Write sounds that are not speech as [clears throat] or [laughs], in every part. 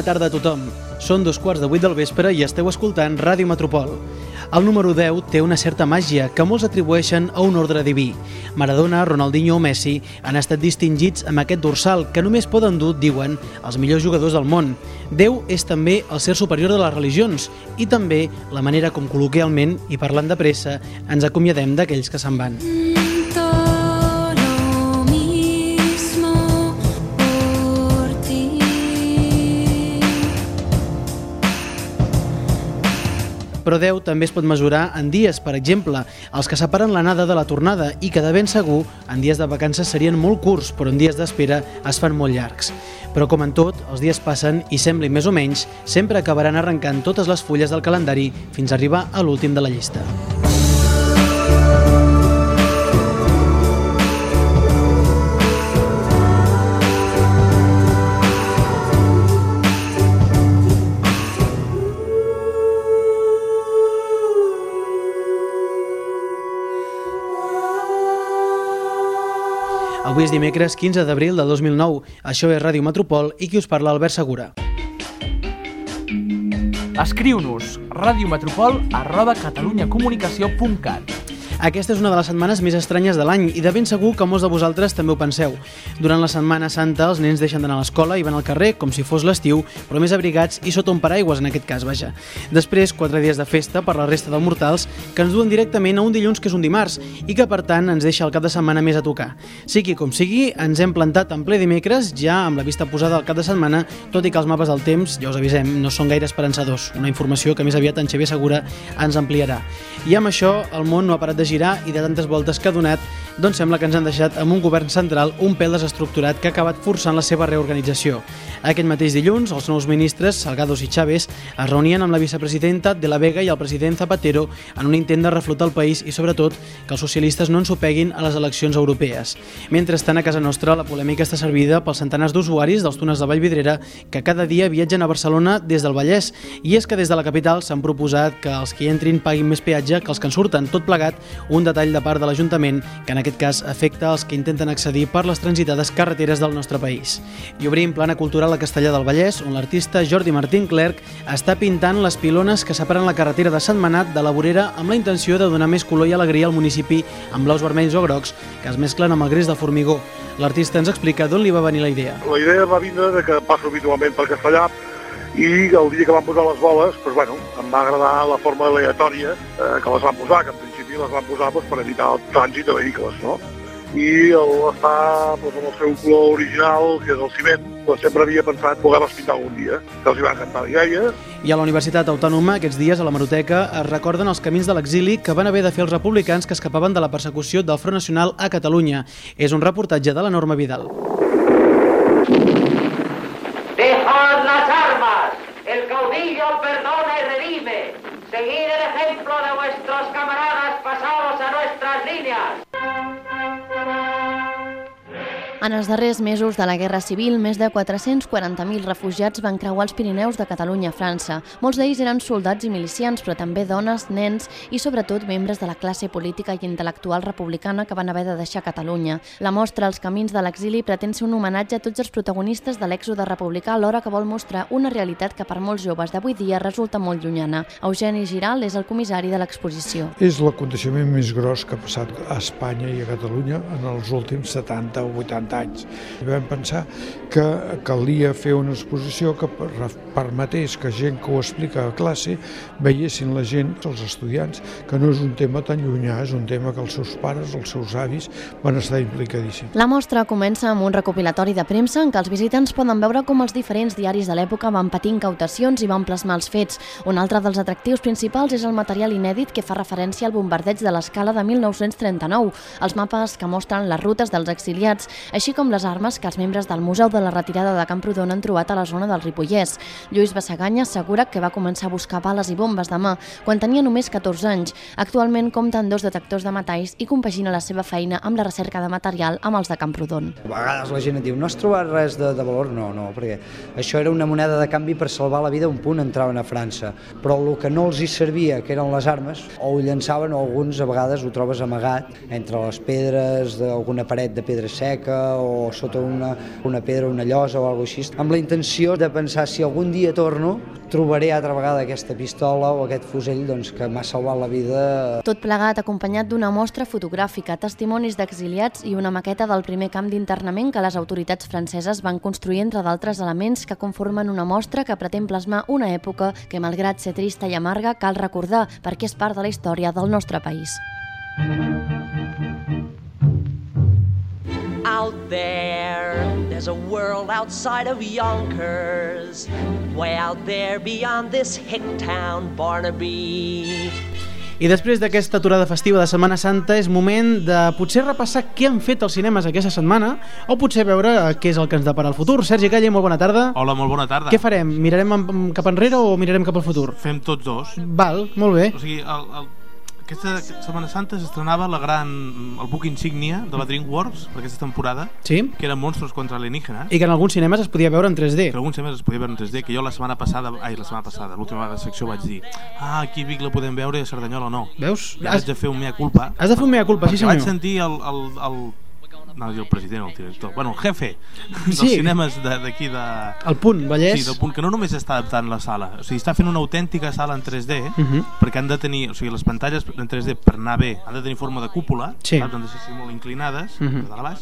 Bona tarda a tothom. Són dos quarts de vuit del vespre i esteu escoltant Ràdio Metropol. El número 10 té una certa màgia que molts atribueixen a un ordre diví. Maradona, Ronaldinho o Messi han estat distingits amb aquest dorsal que només poden dur, diuen, els millors jugadors del món. Déu és també el ser superior de les religions i també la manera com col·loquialment i parlant de pressa ens acomiadem d'aquells que se'n van. Però 10 també es pot mesurar en dies, per exemple, els que separen l'anada de la tornada i que de ben segur en dies de vacances serien molt curts, però en dies d'espera es fan molt llargs. Però com en tot, els dies passen i sembli més o menys, sempre acabaran arrencant totes les fulles del calendari fins a arribar a l'últim de la llista. Avui és dimecres 15 d'abril de 2009. Això és Ràdio Metropol i qui us parla Albert Segura. Escriu-nos radiometropol arroba catalunyacomunicació.cat aquesta és una de les setmanes més estranyes de l'any i de ben segur que molts de vosaltres també ho penseu. Durant la Setmana Santa els nens deixen d'anar a l'escola i van al carrer com si fos l'estiu, però més abrigats i sota un paraigües en aquest cas, vaja. Després, quatre dies de festa per la resta de mortals que ens duen directament a un dilluns que és un dimarts i que per tant ens deixa el cap de setmana més a tocar. Sigui com sigui, ens hem plantat en ple dimecres, ja amb la vista posada al cap de setmana, tot i que els mapes del temps, ja us avisem, no són gaire esperançadors. Una informació que més aviat en Xavier Segura ens ampliarà. I amb això, el món no ha parat de girar i de tantes voltes que ha donat, doncs sembla que ens han deixat amb un govern central un pèl desestructurat que ha acabat forçant la seva reorganització. Aquest mateix dilluns, els nous ministres, Salgados i Chávez, es reunien amb la vicepresidenta de la Vega i el president Zapatero en un intent de reflotar el país i, sobretot, que els socialistes no ens peguin a les eleccions europees. Mentrestant, a casa nostra, la polèmica està servida pels centenars d'usuaris dels túnels de Vallvidrera que cada dia viatgen a Barcelona des del Vallès. I és que des de la capital s'han proposat que els que entrin paguin més peatge que els que en surten. Tot plegat, un detall de part de l'Ajuntament que en aquest cas afecta els que intenten accedir per les transitades carreteres del nostre país. I obrim plana cultural a Castellà del Vallès, on l'artista Jordi Martín Clerc està pintant les pilones que separen la carretera de Sant Manat de la vorera amb la intenció de donar més color i alegria al municipi amb blaus vermells o grocs que es mesclen amb el gris de formigó. L'artista ens explica d'on li va venir la idea. La idea va vindre de que passo habitualment per Castellà i el dia que van posar les boles, doncs, bueno, em va agradar la forma aleatòria eh, que les van posar, que en principi les van posar doncs, per evitar el trànsit de vehicles, no? I el està doncs, amb el seu color original, que és el ciment, doncs, sempre havia pensat poder-les pintar algun dia, que els hi va encantar l'idea. I a la Universitat Autònoma, aquests dies, a la Maroteca, es recorden els camins de l'exili que van haver de fer els republicans que escapaven de la persecució del Front Nacional a Catalunya. És un reportatge de la Norma Vidal. Ejemplo de vuestros camaradas pasados a nuestras líneas. En els darrers mesos de la Guerra Civil, més de 440.000 refugiats van creuar els Pirineus de Catalunya a França. Molts d'ells eren soldats i milicians, però també dones, nens i, sobretot, membres de la classe política i intel·lectual republicana que van haver de deixar Catalunya. La mostra Els camins de l'exili pretén ser un homenatge a tots els protagonistes de l'èxode republicà alhora que vol mostrar una realitat que per molts joves d'avui dia resulta molt llunyana. Eugeni Giral és el comissari de l'exposició. És l'aconteixement més gros que ha passat a Espanya i a Catalunya en els últims 70 o 80 anys. I vam pensar que calia fer una exposició que permetés que gent que ho explica a classe veiessin la gent, els estudiants, que no és un tema tan llunyà, és un tema que els seus pares, els seus avis van estar implicadíssims. La mostra comença amb un recopilatori de premsa en què els visitants poden veure com els diferents diaris de l'època van patir incautacions i van plasmar els fets. Un altre dels atractius principals és el material inèdit que fa referència al bombardeig de l'escala de 1939, els mapes que mostren les rutes dels exiliats, així com les armes que els membres del Museu de la Retirada de Camprodon han trobat a la zona del Ripollès. Lluís Bassaganya assegura que va començar a buscar bales i bombes de mà quan tenia només 14 anys. Actualment compta amb dos detectors de metalls i compagina la seva feina amb la recerca de material amb els de Camprodon. A vegades la gent et diu, no has trobat res de, de valor? No, no, perquè això era una moneda de canvi per salvar la vida un punt entraven a França. Però el que no els hi servia, que eren les armes, o ho llançaven o alguns a vegades ho trobes amagat entre les pedres d'alguna paret de pedra seca o sota una, una pedra, una llosa o alguna així, amb la intenció de pensar si algun dia torno trobaré altra vegada aquesta pistola o aquest fusell doncs, que m'ha salvat la vida. Tot plegat acompanyat d'una mostra fotogràfica, testimonis d'exiliats i una maqueta del primer camp d'internament que les autoritats franceses van construir entre d'altres elements que conformen una mostra que pretén plasmar una època que, malgrat ser trista i amarga, cal recordar perquè és part de la història del nostre país. Out there, there's a world outside of Yonkers. Way out there beyond this hick town, Barnaby. I després d'aquesta aturada festiva de Setmana Santa és moment de potser repassar què han fet els cinemes aquesta setmana o potser veure què és el que ens depara el futur. Sergi Calle, molt bona tarda. Hola, molt bona tarda. Què farem? Mirarem cap enrere o mirarem cap al futur? Fem tots dos. Val, molt bé. O sigui, el, el, aquesta Setmana Santa s'estrenava la gran, el book insígnia de la DreamWorks per aquesta temporada, Sí? que era Monstros contra alienígenas. I que en alguns cinemes es podia veure en 3D. que alguns temes es podia veure en 3D, que jo la setmana passada, ai, la setmana passada, l'última vegada de secció vaig dir ah, aquí Vic la podem veure i a Cerdanyola no. Veus? Ara Has, de fer un mea culpa. has de fer un mea culpa, sí perquè vaig senyor. sentir el, el, el, no, el president, el director, bueno, el jefe dels Sí. cinemes de- d'aquí de, El punt, Vallès. Sí, del punt que no només està adaptant la sala, o sigui, està fent una autèntica sala en 3D, Uh -huh. perquè han de tenir, o sigui, les pantalles en 3D per anar bé, han de tenir forma de cúpula, Sí. saps? han de ser molt inclinades, uh Mhm. -huh. de a baix,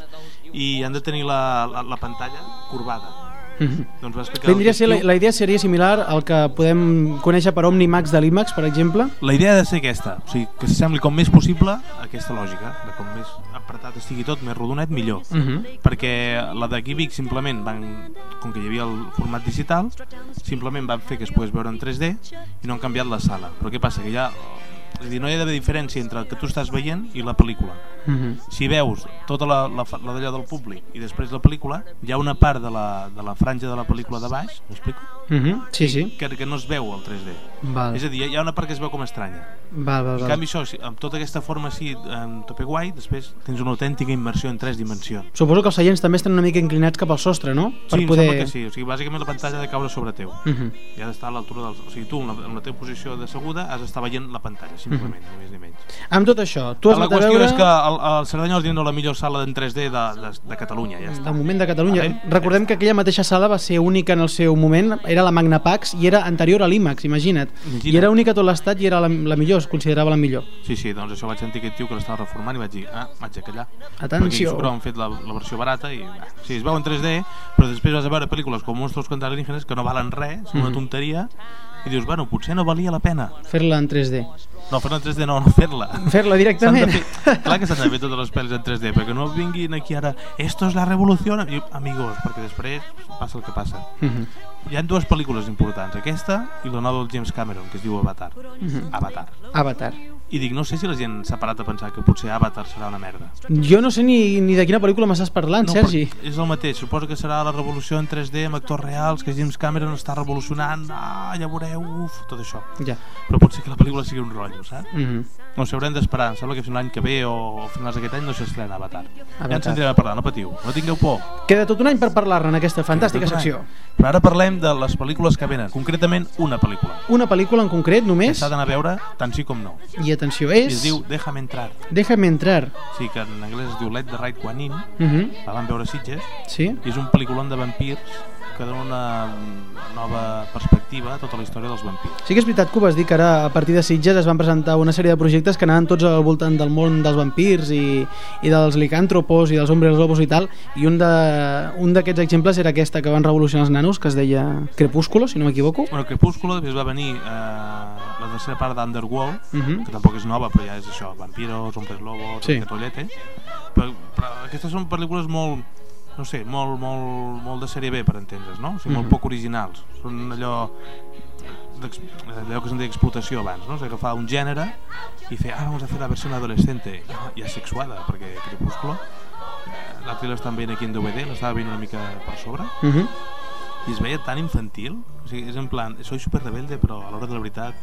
i han de tenir la, la, la pantalla corbada. Uh -huh. Doncs va explicar Vindria ser, la, la idea seria similar al que podem conèixer per Omnimax de l'IMAX, per exemple. La idea ha de ser aquesta, o sigui, que s'assembli com més possible aquesta lògica, de com més apretat estigui tot, més rodonet, millor. Uh -huh. perquè la d'aquí Vic simplement van, com que hi havia el format digital, simplement van fer que es pogués veure en 3D i no han canviat la sala. Però què passa? Que ja, és a dir, no hi ha d'haver diferència entre el que tu estàs veient i la pel·lícula. Uh -huh. Si veus tota la, la, la d'allò del públic i després la pel·lícula, hi ha una part de la, de la franja de la pel·lícula de baix, m'explico? Uh -huh. Sí, sí. Que, que no es veu al 3D. Val, És a dir, hi ha una part que es veu com estranya. val, val. En val. canvi, això, amb tota aquesta forma així, en tope guai, després tens una autèntica immersió en tres dimensions. Suposo que els seients també estan una mica inclinats cap al sostre, no? Sí, em sembla que sí. O sigui, bàsicament la pantalla ha de caure sobre teu. Uh -huh. I ha d'estar a l'altura dels... O sigui, tu, en la, en la teva posició d'asseguda, has d'estar veient la pantalla, simplement, ni més ni menys. Amb tot això, tu has la qüestió veure... és que el, el Cerdanyola tindrà la millor sala en 3D de, de, de Catalunya, ja està. De moment de Catalunya. Vale. Recordem que aquella mateixa sala va ser única en el seu moment, era la Magna Pax i era anterior a l'IMAX, imagina't. Imagina't. I era única tot l'estat i era la, la millor, es considerava la millor. Sí, sí, doncs això vaig sentir aquest tio que l'estava reformant i vaig dir, ah, vaig a callar. Atenció. Perquè han fet la, la versió barata i, bah, sí, es veu en 3D, però després vas a veure pel·lícules com Monstros contra alienígenas que no valen res, són una Mhm. tonteria, i dius, bueno, potser no valia la pena. Fer-la en 3D. No, fer-la en 3D no, no fer-la. Fer-la directament. fer, clar que s'han de fer totes les pel·lis en 3D, perquè no vinguin aquí ara, esto es la revolució, amigos, perquè després passa el que passa. Mhm. Hi ha dues pel·lícules importants, aquesta i la nova del James Cameron, que es diu Avatar. Mhm. Avatar. Avatar. I dic, no sé si la gent s'ha parat a pensar que potser Avatar serà una merda. Jo no sé ni, ni de quina pel·lícula m'estàs parlant, No, Sergi. És el mateix, suposo que serà la revolució en 3D amb actors reals, que James Cameron està revolucionant, ah, ja veureu, uf, tot això. Ja. Però pot ser que la pel·lícula sigui un rotllo, saps? Mhm. No sé, haurem d'esperar, em sembla que fins l'any que ve o finals d'aquest any no s'estrena Avatar. Ja Avatar. ens sentirem a parlar, no patiu, no tingueu por. Queda tot un any per parlar-ne en aquesta fantàstica secció. Però ara parlem de les pel·lícules que venen, concretament una pel·lícula, Una pel·lícula en concret que només, s'ha d'anar a veure tant sí com no. i atenció, és... es diu Déjame entrar. Déjame entrar. Sí, que en anglès es diu Let the Right One In, Mhm. la van veure a Sitges, Sí? i és un pel·lículon de vampirs que dona una nova perspectiva a tota la història dels vampirs. Sí que és veritat que ho vas dir que ara a partir de Sitges es van presentar una sèrie de projectes que anaven tots al voltant del món dels vampirs i, i dels licàntropos i dels hombres lobos i tal i un d'aquests exemples era aquesta que van revolucionar els nanos que es deia Crepúsculo, si no m'equivoco Bueno, Crepúsculo, després va venir eh, la tercera part d'Underworld, Mhm. que tampoc és nova, però ja és això, vampiros, hombres lobos, Sí. aquest rotllet, però, però aquestes són pel·lícules molt, no sé, molt, molt, molt de sèrie B, per entendre's, no? O sigui, molt Mhm. poc originals. Són allò allò que se'n deia explotació abans, no? O sigui, agafar un gènere i fer, ah, vamos a fer la versió adolescente i asexuada, perquè Crepúsculo eh, l'altre l'estan veient aquí en DVD, l'estava veient una mica per sobre Mhm. i es veia tan infantil, o sigui, és en plan, soy super rebelde, però a l'hora de la veritat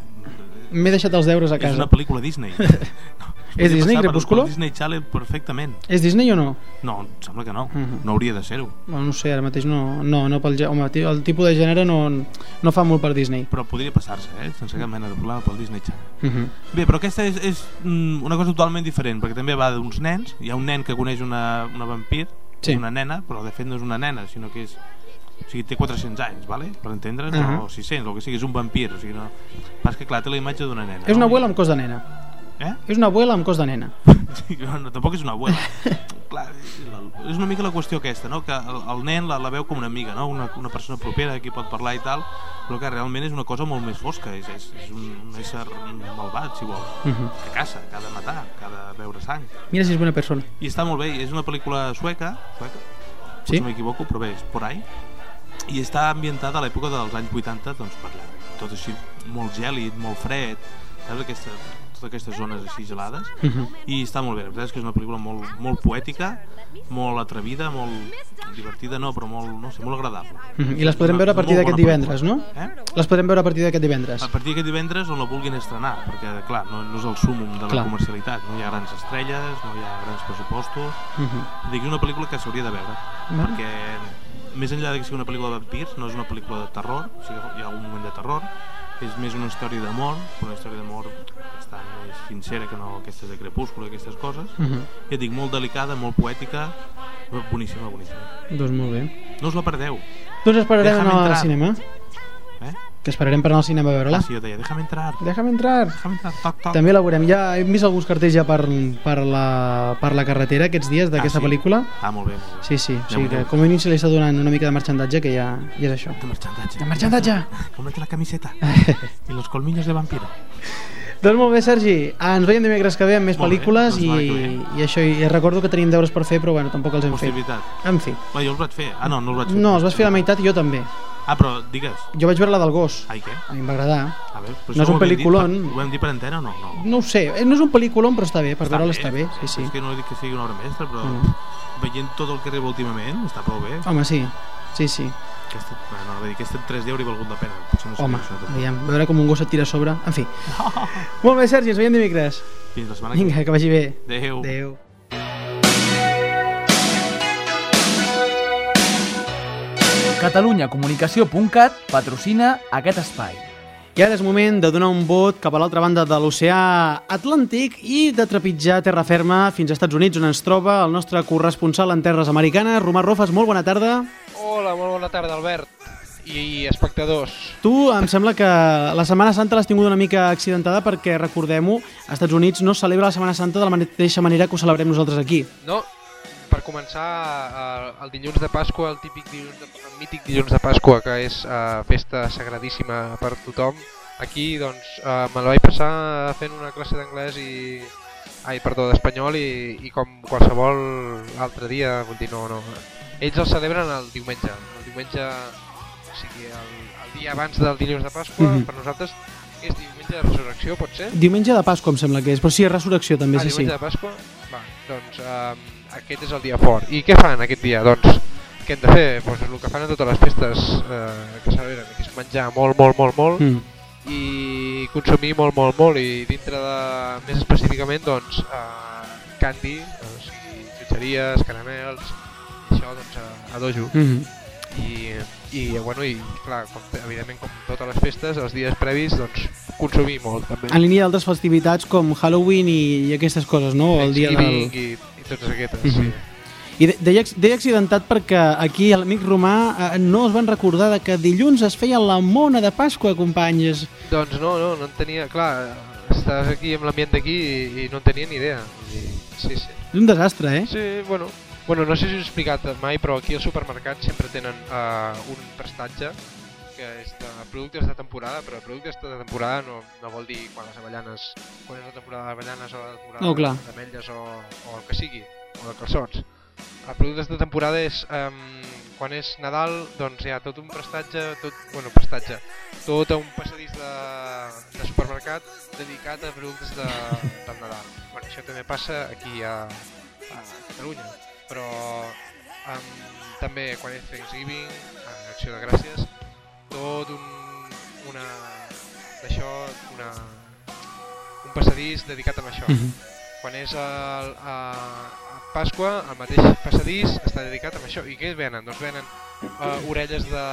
M'he deixat els deures a és casa. una pel·lícula Disney. [laughs] No, És Disney, Crepúsculo? Disney Channel perfectament. És Disney o no? No, em sembla que no. Mhm. No hauria de ser-ho. Bueno, no sé, ara mateix no, no, no pel, home, el tipus de gènere no, no fa molt per Disney. Però podria passar-se, eh? sense cap mena de problema pel Disney Channel. Uh -huh. Bé, però aquesta és, és mm, una cosa totalment diferent, perquè també va d'uns nens, hi ha un nen que coneix una, una vampir, Sí. una nena, però de fet no és una nena, sinó que és... O sigui, té 400 anys, vale? per entendre'ns, uh. -huh. o 600, o el que sigui, és un vampir, o sigui, no... Pas que clar, té la imatge d'una nena. És una no? abuela amb cos de nena. Eh? És una abuela amb cos de nena. Sí, [laughs] no, no, tampoc és una abuela. [laughs] Clar, és una mica la qüestió aquesta, no? que el, el nen la, la veu com una amiga, no? una, una persona propera a qui pot parlar i tal, però que realment és una cosa molt més fosca, és, és, és un, un ésser malvat, si vols, Uh -huh. que caça, que ha de matar, que ha de beure sang. Mira si és bona persona. I està molt bé, és una pel·lícula sueca, sueca Sí? no m'equivoco, però bé, és por ahí, i està ambientada a l'època dels anys 80, doncs per allà, tot així molt gèlid, molt fred, saps aquesta, totes aquestes zones així gelades, Uh -huh. i està molt bé, la veritat és que és una pel·lícula molt, molt poètica, molt atrevida, molt divertida, no, però molt, no sé, molt agradable. Uh -huh. I les podrem veure a partir d'aquest divendres, no? Eh? Les podrem veure a partir d'aquest divendres. A partir d'aquest divendres on la vulguin estrenar, perquè, clar, no, no és el súmum de la Clar. comercialitat, no hi ha grans estrelles, no hi ha grans pressupostos, Uh -huh. Dic, és una pel·lícula que s'hauria de veure, Vale. perquè més enllà de que sigui una pel·lícula de vampirs, no és una pel·lícula de terror, o sigui, hi ha un moment de terror, és més una història d'amor, una història d'amor bastant més sincera que no aquestes de crepúsculo i aquestes coses. Uh -huh. Ja et dic, molt delicada, molt poètica, boníssima, boníssima. Doncs molt bé. No us la perdeu. Doncs esperarem Déjame anar al cinema. Que esperarem per anar al cinema a veure-la. Ah, sí, jo deia, déjame entrar. Déjame entrar. Déjame entrar, toc, toc. També la veurem. Ja hem vist alguns cartells ja per, per, la, per la carretera aquests dies d'aquesta Ah, sí? pel·lícula. Ah, molt bé, molt bé. Sí, sí. O sigui que com a mínim se li està donant una mica de marxandatge, que ja, ja és això. De marxandatge. De marxandatge. Cómprate la camiseta. [laughs] y los colmillos de vampiro. Doncs molt bé, Sergi. Ah, Ens veiem dimecres que ve amb més Molt bé, pel·lícules doncs i, i això. I recordo que tenim deures per fer, però bueno, tampoc els hem fet. En fi. Va, jo els vaig fer. Ah, no, no els vaig fer. No, els vas fer la meitat i jo també. Ah, però digues. Jo vaig veure la del gos. Ai, què? A mi em va agradar. A veure, però No és un pel·lículon. per- Ho vam dir per antena o no? No. No ho sé, eh, no és un pel·lículon, però està bé, per veure-la està bé. Sí, sí. És que no dic que sigui una obra mestra, però Mm. veient tot el que rebo últimament està prou bé. Home, sí. Sí, sí. Aquesta, no, no, dir, aquests 3 hauria valgut la pena. Potser no Home, això, veiem, veure com un gos et tira a sobre. En fi. [laughs] Molt bé, Sergi, ens veiem dimecres. Fins la setmana que Vinga, que vagi bé. Adéu. Adéu. catalunyacomunicació.cat patrocina aquest espai. I ara és moment de donar un vot cap a l'altra banda de l'oceà Atlàntic i de trepitjar terra ferma fins als Estats Units, on ens troba el nostre corresponsal en terres americanes, Romà Rofes. Molt bona tarda. Hola, molt bona tarda, Albert. I espectadors. Tu, em sembla que la Setmana Santa l'has tingut una mica accidentada perquè, recordem-ho, als Estats Units no celebra la Setmana Santa de la mateixa manera que ho celebrem nosaltres aquí. No, per començar, eh, el dilluns de Pasqua, el típic dilluns de, el mític dilluns de Pasqua, que és eh, festa sagradíssima per tothom, aquí doncs eh, me la vaig passar fent una classe d'anglès i... Ai, perdó, d'espanyol i, i com qualsevol altre dia, vull dir, no, no. Ells el celebren el diumenge, el diumenge, o sigui, el, el dia abans del dilluns de Pasqua, Mhm. per nosaltres és diumenge de resurrecció, pot ser? Diumenge de Pasqua em sembla que és, però sí, és resurrecció també, ah, sí, sí. diumenge de Pasqua? Va, doncs um, aquest és el dia fort. I què fan aquest dia? Doncs què hem de fer? Pues el que fan a totes les festes eh, que celebren, que és menjar molt, molt, molt, molt Mm. i consumir molt, molt, molt i dintre de, més específicament, doncs, eh, candy, o sigui, xutxeries, caramels, i això, doncs, a, a dojo. Mm -hmm. I, i, bueno, i clar, com, evidentment, com totes les festes, els dies previs, doncs, consumir molt, també. En línia d'altres festivitats com Halloween i, i aquestes coses, no? El dia del... I, i totes aquestes, Mhm. sí. I de- deia, deia accidentat perquè aquí l'amic romà eh, no es van recordar de que dilluns es feia la mona de Pasqua, companys. Doncs no, no, no en tenia... Clar, estàs aquí amb l'ambient d'aquí i, i no en tenia ni idea. I, sí, sí. És un desastre, eh? Sí, bueno, bueno, no sé si us he explicat mai, però aquí al supermercat sempre tenen uh, un prestatge que és de productes de temporada, però productes de temporada no, no vol dir quan les avellanes, quan és la temporada d'avellanes o la temporada No, d'ametlles o, o el que sigui, o de calçots. Els productes de temporada és, um, quan és Nadal, doncs hi ha tot un prestatge, tot, bueno, prestatge, tot un passadís de, de supermercat dedicat a productes de, del Nadal. Bueno, això també passa aquí a, a Catalunya, però um, també quan és Thanksgiving, uh, Acció de Gràcies, tot un, una, d'això, una, un passadís dedicat a això. Mhm. Quan és a, a, a Pasqua, el mateix passadís està dedicat a això. I què venen? Doncs venen uh, orelles de,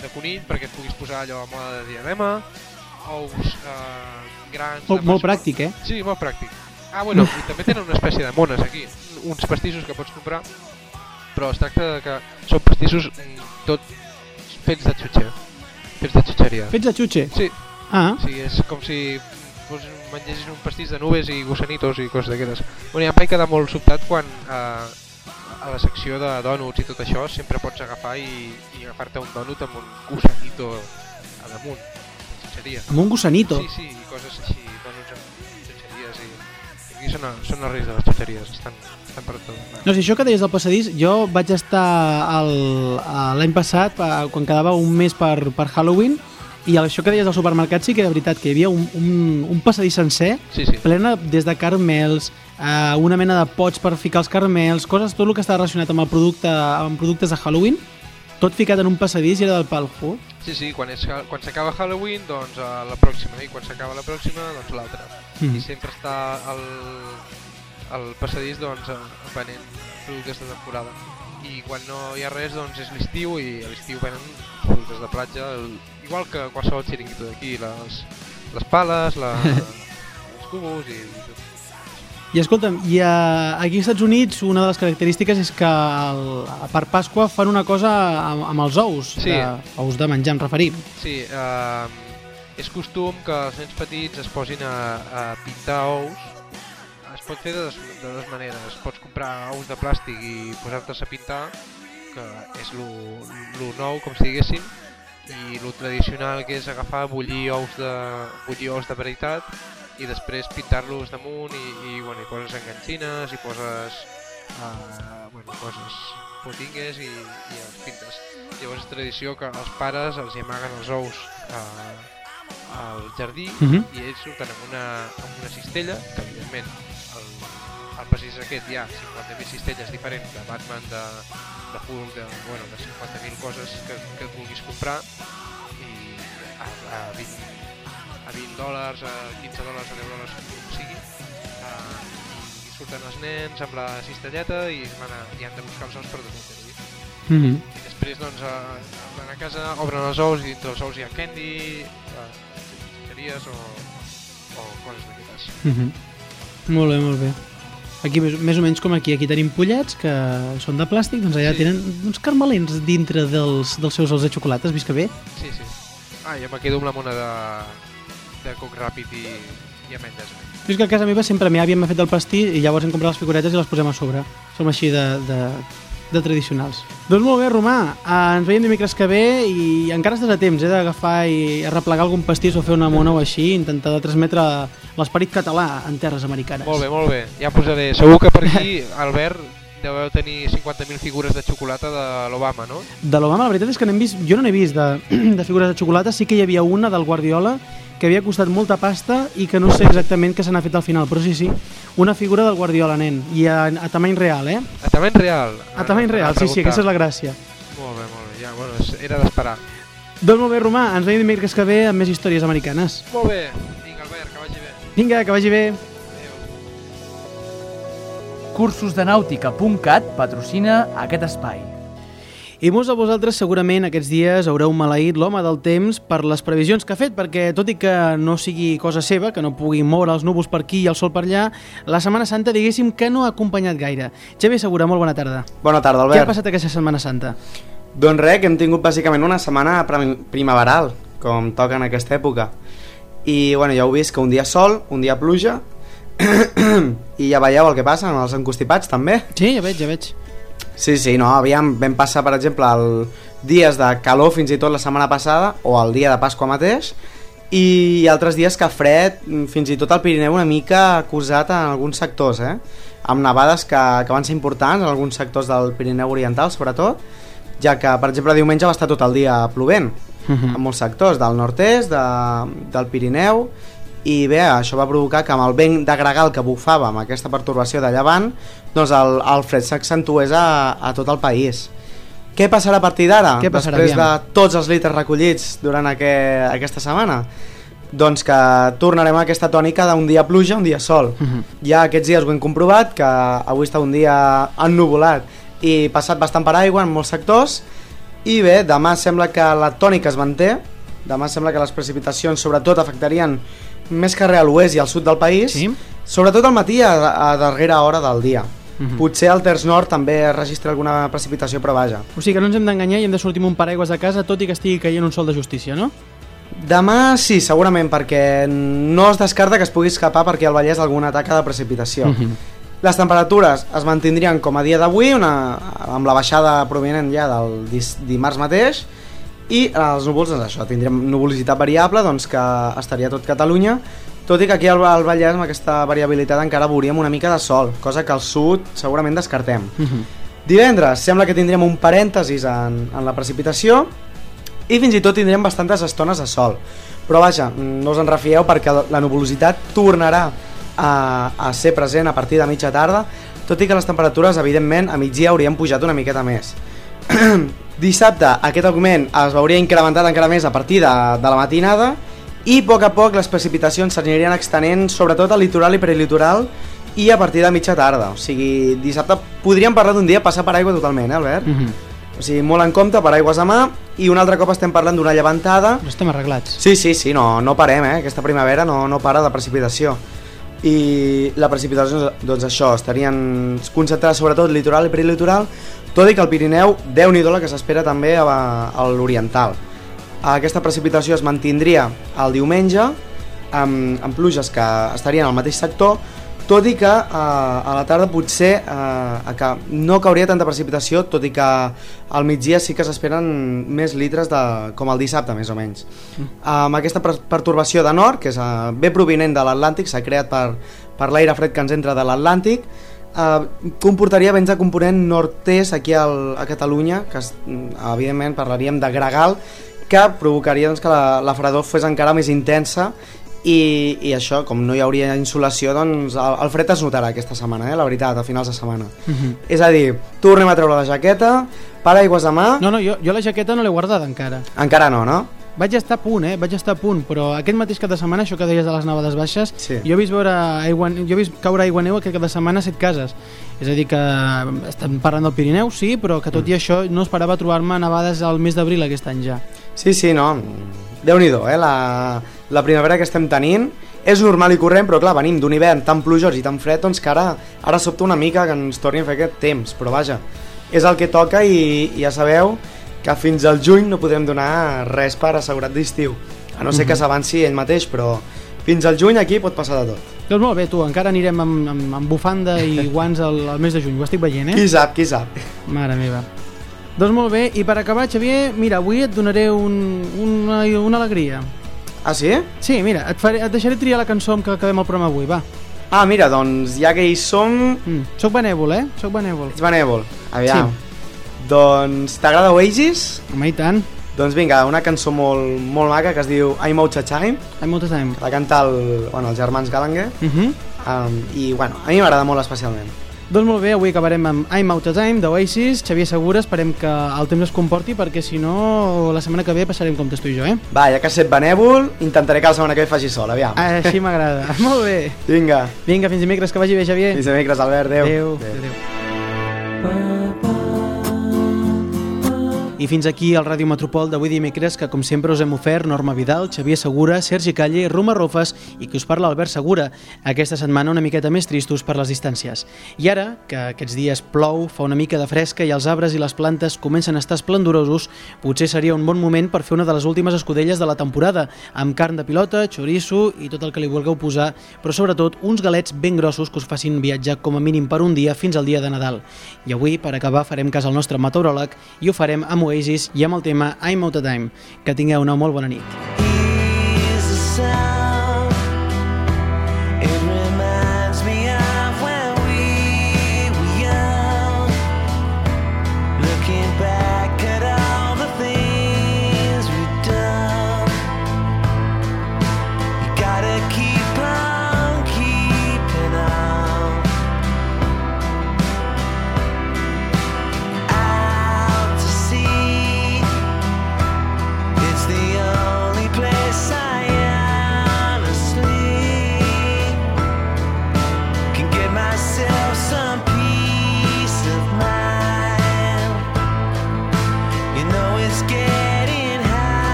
de conill perquè et puguis posar allò a moda de diadema, ous uh, grans... Molt, de molt pràctic, eh? Sí, molt pràctic. Ah, bueno, i també tenen una espècie de mones aquí, uns pastissos que pots comprar, però es tracta de que són pastissos mm, tot fets de xutxer, fets de xutxeria. Fets de xutxe? Sí. Ah. Sí, és com si fos, mengessin un pastís de nubes i gusanitos i coses d'aquestes. Bueno, i em vaig quedar molt sobtat quan eh, a la secció de dònuts i tot això sempre pots agafar i, i agafar-te un dònut amb un gusanito a damunt, xutxeria. Amb un gusanito? Sí, sí, i coses així, dònuts amb. Aquí són, són els reis de les xutxeries, estan, estan per tot. No, si això que deies del passadís, jo vaig estar l'any passat, pa- quan quedava un mes per, per Halloween, i això que deies del supermercat sí que era veritat, que hi havia un, un, un passadís sencer, Sí, sí. plena des de caramels, eh, una mena de pots per ficar els caramels, coses, tot el que estava relacionat amb, el producte, amb productes de Halloween, tot ficat en un passadís i era del pal. Sí, sí, quan és quan s'acaba Halloween, doncs a la pròxima, i quan s'acaba la pròxima, doncs l'altra. Mhm. I sempre està el, el passadís doncs, eh, venent productes de temporada. I quan no hi ha res, doncs és l'estiu, i a l'estiu venen productes de platja, el, igual que qualsevol xiringuito d'aquí, les, les pales, la, [laughs] els cubos i, i tot. I escolta'm, i a, aquí als Estats Units una de les característiques és que el, per Pasqua fan una cosa amb, amb els ous, Sí. de, ous de menjar, em referim. Sí, eh, és costum que els nens petits es posin a, a pintar ous. Es pot fer de, des- de dues maneres. Pots comprar ous de plàstic i posar-te'ls a pintar, que és lo, lo nou, com si diguéssim, i lo tradicional que és agafar, bullir ous de, bullir ous de veritat i després pintar-los damunt i, i, bueno, i poses enganxines i poses uh, bueno, poses potingues i, i els pintes. Llavors és tradició que els pares els hi amaguen els ous uh, al jardí Mhm. i ells surten amb una, amb una cistella, que evidentment el, al passadís aquest hi ha 50.000 cistelles diferents de Batman, de, de Hulk, de, bueno, de 50.000 coses que, que et vulguis comprar i a, a 20, a 20 dòlars, a 15 dòlars, a 10 dòlars, com sigui, uh, i surten els nens amb la cistelleta i, van a, i han de buscar els ous per tot el jardí. Mm -hmm. I després doncs a, van a casa, obren els ous i dintre els ous hi ha candy, uh, o, o coses d'aquestes. Mm -hmm. Molt bé, molt bé. Aquí més, més o menys com aquí, aquí tenim pollets que són de plàstic, doncs allà Sí. tenen uns carmelins dintre dels, dels seus ous de xocolata, has vist que bé? Sí, sí. Ah, jo me quedo amb la mona de, de coc ràpid i, i ametlles. És que a casa meva sempre mi àvia m'ha fet el pastís i llavors hem comprat les figuretes i les posem a sobre. Som així de, de, de tradicionals. Doncs molt bé, Romà, eh, ens veiem dimecres que ve i encara estàs a temps eh, d'agafar i arreplegar algun pastís o fer una mona o així, intentar de transmetre l'esperit català en terres americanes. Molt bé, molt bé. Ja posaré. Segur que per aquí, [laughs] Albert, deveu tenir 50.000 figures de xocolata de l'Obama, no? De l'Obama, la veritat és que n'hem vist, jo no n'he vist de, [clears throat] de figures de xocolata, sí que hi havia una del Guardiola que havia costat molta pasta i que no sé exactament què se n'ha fet al final, però sí, sí, una figura del Guardiola, nen, i a, a tamany real, eh? A tamany real? A tamany real, sí, sí, aquesta és la gràcia. Molt bé, molt bé. Ja, bueno, era d'esperar. Doncs molt bé, Romà, ens veiem dimecres que ve amb més històries americanes. Molt bé. Vinga, Albert, que vagi bé. Vinga, que vagi bé. Cursosdenàutica.cat patrocina aquest espai. I molts de vosaltres segurament aquests dies haureu maleït l'home del temps per les previsions que ha fet, perquè tot i que no sigui cosa seva, que no pugui moure els núvols per aquí i el sol per allà, la Setmana Santa diguéssim que no ha acompanyat gaire. Xavier Segura, molt bona tarda. Bona tarda, Què ha Albert. passat aquesta Setmana Santa? Doncs res, que hem tingut bàsicament una setmana prim- primaveral, com toca en aquesta època. I bueno, ja heu vist que un dia sol, un dia pluja, i ja veieu el que passa amb els encostipats també. Sí, ja veig, ja veig. Sí, sí, no, aviam, vam passar per exemple el dies de calor fins i tot la setmana passada o el dia de Pasqua mateix i altres dies que fred, fins i tot al Pirineu una mica acusat en alguns sectors, eh? amb nevades que, que van ser importants en alguns sectors del Pirineu Oriental sobretot, ja que per exemple diumenge va estar tot el dia plovent Mhm. en molts sectors, del nord-est, de, del Pirineu i bé, això va provocar que amb el vent de gregal que bufava amb aquesta pertorbació de llevant doncs el, el fred s'accentués a, a tot el país Què passarà a partir d'ara? Després de tots els litres recollits durant aqu aquesta setmana? Doncs que tornarem a aquesta tònica d'un dia pluja, un dia sol. Mhm. Ja aquests dies ho hem comprovat, que avui està un dia ennuvolat i passat bastant per aigua en molts sectors, i bé, demà sembla que la tònica es manté, demà sembla que les precipitacions sobretot afectarien més que res a l'oest i al sud del país, Sí? sobretot al matí a, a darrera hora del dia. Mhm. Potser al terç nord també es registra alguna precipitació, però vaja. O sigui que no ens hem d'enganyar i hem de sortir amb un paraigües a casa tot i que estigui caient un sol de justícia, no? Demà sí, segurament, perquè no es descarta que es pugui escapar perquè al Vallès alguna taca de precipitació. Mhm. Les temperatures es mantindrien com a dia d'avui, una- amb la baixada provinent ja del dimarts mateix, i els núvols, doncs això, tindríem nuvolositat variable, doncs que estaria tot Catalunya, tot i que aquí al, al Vallès amb aquesta variabilitat encara veuríem una mica de sol, cosa que al sud segurament descartem. Mhm. Divendres sembla que tindrem un parèntesis en, en la precipitació i fins i tot tindrem bastantes estones de sol. Però vaja, no us en refieu perquè la- la nuvolositat tornarà a, a ser present a partir de mitja tarda, tot i que les temperatures, evidentment, a migdia haurien pujat una miqueta més. [clears throat] Dissabte aquest augment es veuria incrementat encara més a partir de, de la matinada i a poc a poc les precipitacions s'anirien extenent sobretot al litoral i prelitoral i a partir de mitja tarda. O sigui, dissabte podríem parlar d'un dia passar per aigua totalment, eh, Albert? Mhm. O sigui, molt en compte, per aigües a mà, i un altre cop estem parlant d'una llevantada. Però estem arreglats. Sí, sí, sí, no, no parem, eh? Aquesta primavera no, no para la precipitació. I la precipitació, doncs això, estarien concentrades sobretot litoral i prelitoral, tot i que al Pirineu, déu nhi la que s'espera també a, a l'oriental. Aquesta precipitació es mantindria el diumenge, amb, amb pluges que estarien al mateix sector, tot i que eh, a la tarda potser eh, que no cauria tanta precipitació, tot i que al migdia sí que s'esperen més litres de, com el dissabte, més o menys. Amb aquesta per- pertorbació de nord, que és eh, bé provinent de l'Atlàntic, s'ha creat per, per l'aire fred que ens entra de l'Atlàntic, eh, comportaria vents de component nord-est aquí al, a Catalunya, que es, evidentment parlaríem de gregal, que provocaria doncs, que la, la fredor fos encara més intensa i, i això, com no hi hauria insolació, doncs el, el fred es notarà aquesta setmana, eh, la veritat, a finals de setmana. Mhm. És a dir, tornem a treure la jaqueta, paraigües a mà... No, no, jo, jo la jaqueta no l'he guardada encara. Encara no, no? Vaig estar a punt, eh? Vaig estar a punt, però aquest mateix cap de setmana, això que deies de les nevades baixes, Sí. jo he vist veure aigua, jo he vist caure aigua neu aquest cap de setmana a set cases. És a dir, que estem parlant del Pirineu, sí, però que tot i això no esperava trobar-me nevades al mes d'abril aquest any ja. Sí, sí, no. déu nhi eh? La, la primavera que estem tenint és normal i corrent, però clar, venim d'un hivern tan plujós i tan fred, doncs que ara, ara sobta una mica que ens torni a fer aquest temps, però vaja, és el que toca i, i ja sabeu que fins al juny no podem donar res per assegurat d'estiu, a no ser que Mhm. s'avanci ell mateix, però fins al juny aquí pot passar de tot. Doncs molt bé, tu, encara anirem amb, amb, amb bufanda i [laughs] guants al, al mes de juny, ho estic veient, eh? Qui sap, qui sap. Mare meva. Doncs molt bé, i per acabar, Xavier, mira, avui et donaré un, una, una alegria. Ah, sí? Sí, mira, et, faré, et deixaré triar la cançó amb què acabem el programa avui, va. Ah, mira, doncs ja que hi som... Mm, soc benèvol, eh? Soc benèvol. Ets benèvol. Aviam. Doncs t'agrada Oasis? Home, i tant. Doncs vinga, una cançó molt, molt maca que es diu I'm Out of Time. I'm Out of Time. La canta el, bueno, els germans Gallagher. Uh -huh. um, I bueno, a mi m'agrada molt especialment. Doncs molt bé, avui acabarem amb I'm Out of Time, d'Oasis. Xavier Segura, esperem que el temps es comporti, perquè si no, la setmana que ve passarem comptes tu i jo, eh? Va, ja que has set benèvol, intentaré que la setmana que ve faci sol, aviam. Així [laughs] m'agrada. molt bé. Vinga. Vinga, fins dimecres, que vagi bé, Xavier. Fins dimecres, Albert. Adéu. Adéu. Adéu. Adéu. I fins aquí el Ràdio Metropol d'avui dimecres, que com sempre us hem ofert Norma Vidal, Xavier Segura, Sergi Calle, Roma Rofes i qui us parla Albert Segura. Aquesta setmana una miqueta més tristos per les distàncies. I ara, que aquests dies plou, fa una mica de fresca i els arbres i les plantes comencen a estar esplendorosos, potser seria un bon moment per fer una de les últimes escudelles de la temporada, amb carn de pilota, xoriço i tot el que li vulgueu posar, però sobretot uns galets ben grossos que us facin viatjar com a mínim per un dia fins al dia de Nadal. I avui, per acabar, farem cas al nostre meteoròleg i ho farem amb Oasis i amb el tema I'm Out of Time. Que tingueu una molt bona nit.